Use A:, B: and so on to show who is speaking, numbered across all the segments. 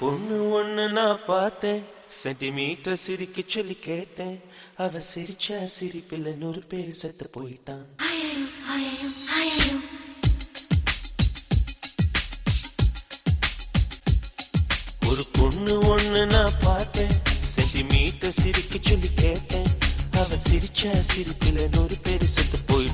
A: பொண்ணு ஒண்ணு நான் பார்த்தேன். சென்டிமீட்டர் சிரிக்க சொல்லி கேட்டேன். அவ சிரிச்ச சிரிப்பில் நூறு பேர் செத்து போயிட்டான். ஒரு பொண்ணு ஒண்ணு நான் பார்த்தேன். சென்டிமீட்டர் சிரிக்க சொல்லி கேட்டேன். அவ சிரிச்ச சிரிப்பில் நூறு பேர் செத்து போயிட்டான்.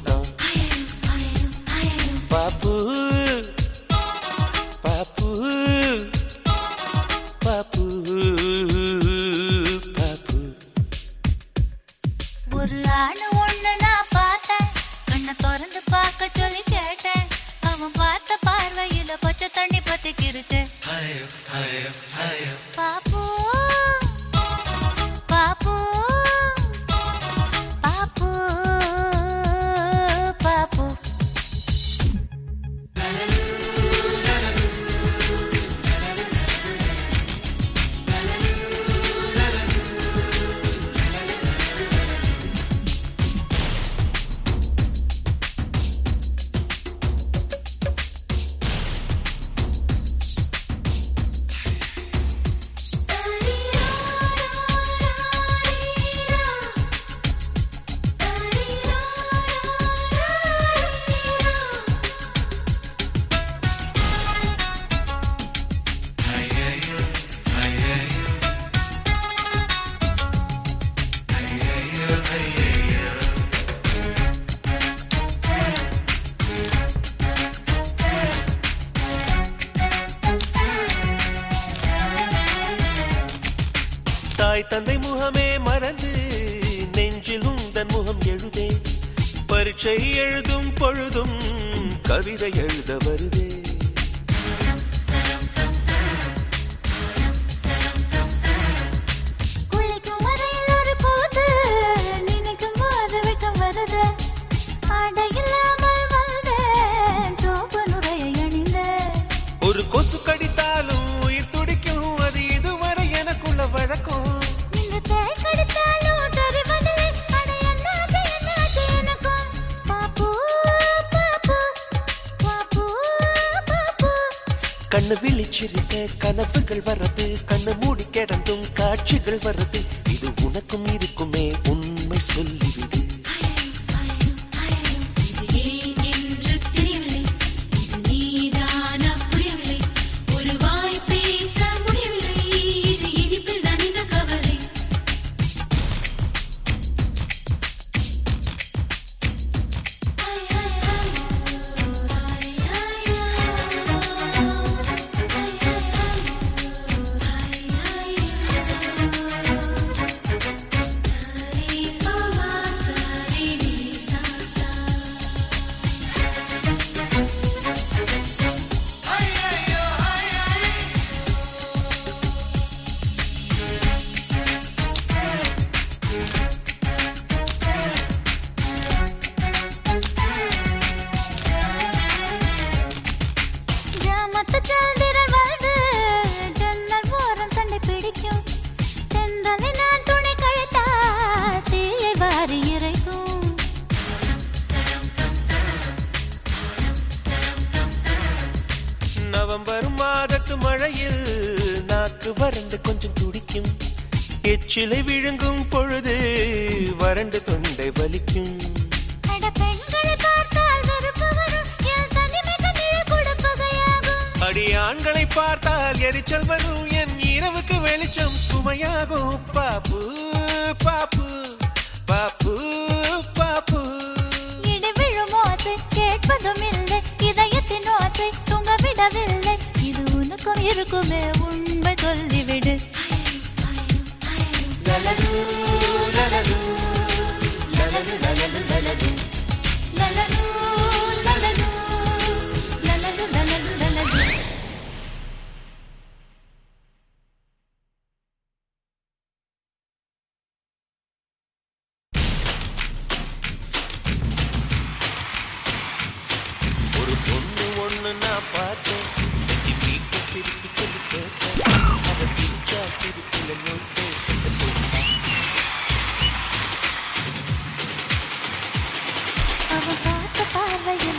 B: ஒரு ஆளு ஒண்ணு நான் பார்த்தேன். கண்ணை திறந்து பார்க்க சொல்லி கேட்டேன். அவன் பார்த்த பார்வையில பச்சை தண்ணி பத்தி கிருச்சு பாப்பு
A: பரீட்சை எழுதும் பொழுதும் கவிதை எழுத வருதே. கண்ணு விழிச்சிருக்க கனவுகள் வர்றது கண்ணு மூடி கிடந்தும் காட்சிகள் வர்றது. இது உனக்கும் இருக்குமே உண்மை சொல்லிவிடு. நவம்பர் மாதத்து மழையில் நாக்கு வறண்டு கொஞ்சம் துடிக்கும். எச்சிலை விழுங்கும் பொழுது வறண்டு தொண்டை வலிக்கும்.
B: பெண்களை
A: அடி ஆண்களை பார்த்தால் எரிச்சல் வரும். என் இரவுக்கு வெளிச்சம் சுமையாகும். பாப்பு பாப்பு பாப்பு பாப்பு.
B: இடி விழும் ஓசை கேட்பதும் இல்லை. இதயத்தின் ஓசை தூங்க விடவில்லை இது உனக்கும் இருக்குமே. உண்மை சொல்லிவிடு.
A: லலலு,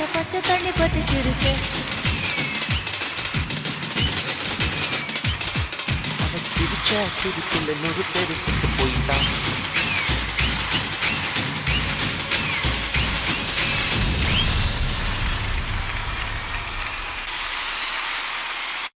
B: மேல பச்சை தண்ணி பட்டுச்சிருச்சு
A: சிரிச்சா சிரிப்புல நொறு பேரு செத்து போயிட்டான்.